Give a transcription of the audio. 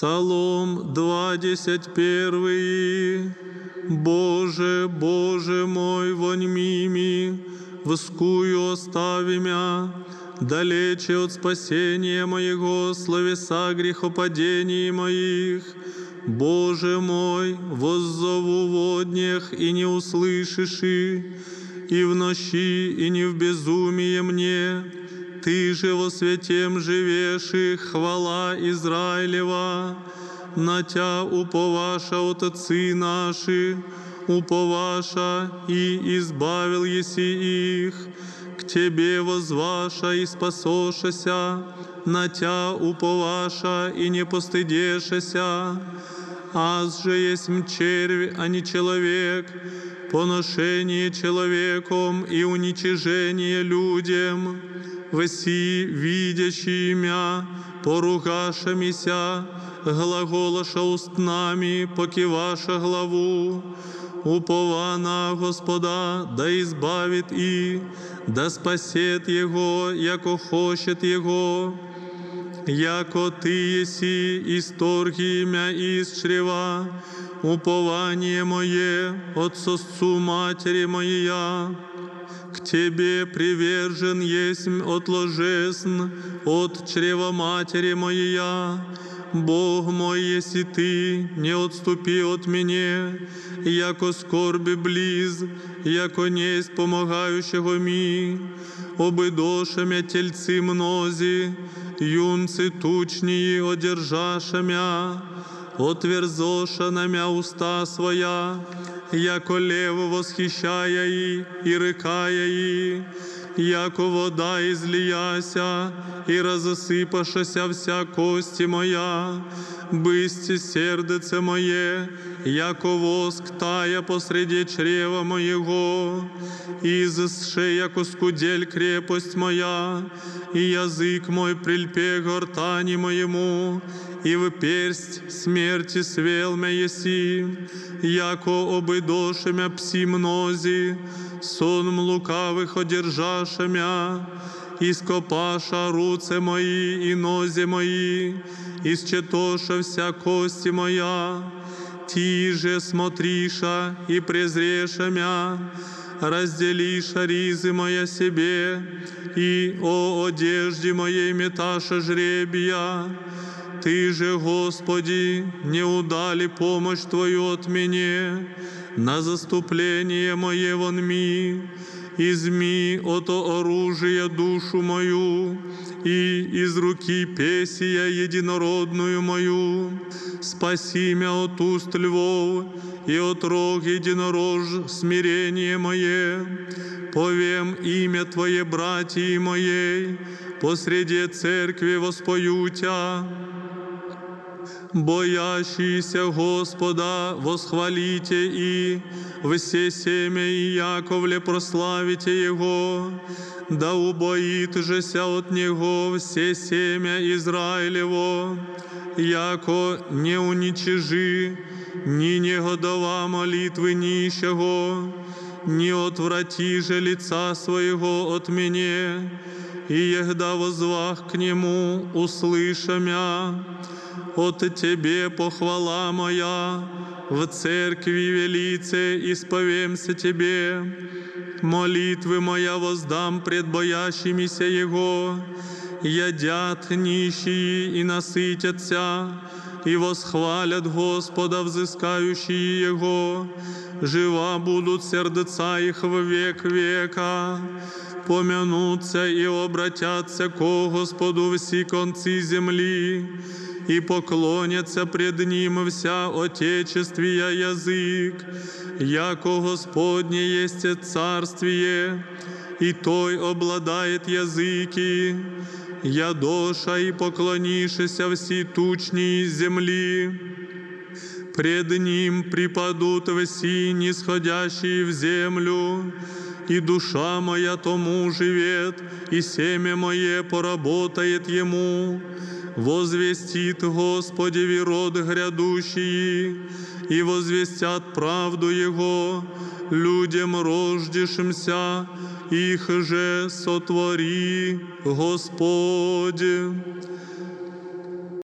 Псалом 21. Боже, Боже мой, вонь мими, воскую остави мя, далече от спасения моего, словеса грехопадений моих. Боже мой, воззову в днях и не услышишь, и и в ночи, и не в безумие мне. Ты же во святем живешь, и хвала Израилева. На Тя уповаша от отцы наши, уповаша и избавил еси их. К Тебе возваша и спасошася, на Тя уповаша и не постыдешася. Аз же есть червь, а не человек, поношение человеком и уничижение людям. Веси, видящий имя, поругашамися, глаголаша устнами, покиваша главу. Упова Господа, да избавит и, да спасет Его, яко хочет Его. Яко Ты еси исторги имя из чрева, упование мое от сосцу матери моя К Тебе привержен есть от ложесн, от чрева матери моя. Бог мой, если Ты, не отступи от меня, яко скорби близ, яко несть помогающего ми, обидоша мя тельцы мнози, юнцы тучнії одержаша мя, отверзоша на мя уста своя, яко лево восхищая и, и рыкая и, яко вода излияся, и разосыпашася вся кости моя, бысти сердце мое, яко воск тая посреди чрева моего, и изше, яко скудель крепость моя, и язык мой прильпе гортани моему, и в персть смерти свел мя еси, яко обидоше мя пси мнози, сон лукавых одержаша мя, руце мої і нозі мої, ісчетоша вся кості моя, ті же смотриша и презреша мя, разделиша ризы моя себе, и о одежде моей меташа жребия. Ты же, Господи, не удали помощь Твою от меня, на заступление мое вон ми, изми ото оружия душу мою, и из руки песия единородную мою, спаси мя от уст львов, и от рог единорож смирение мое, повем имя Твое, братьи моей, посреди церкви воспою Тя, боящиеся Господа, восхвалите и все семя и Яковле прославите Его, да убоит жеся от Него все семя Израилево, яко не уничижи, ни негодова молитвы нищего, не отврати же лица своего от меня, и егда возвах к Нему услыша мя, от Тебе похвала моя, в церкви велице исповемся Тебе, молитвы моя воздам пред боящимися Его, ядят нищие и насытятся, и восхвалят Господа, взыскающие Его, жива будут сердца их в век века, помянутся и обратятся ко Господу все концы земли, и поклонятся пред Ним вся отечествия язык, яко Господне есть царствие, и Той обладает языки, ядоша и поклонишься все тучни земли. Пред Ним припадут все нисходящие в землю, и душа моя тому живет, и семя мое поработает Ему. Возвестит Господи род грядущий, и возвестят правду Его людям рождешимся, их же сотвори, Господь.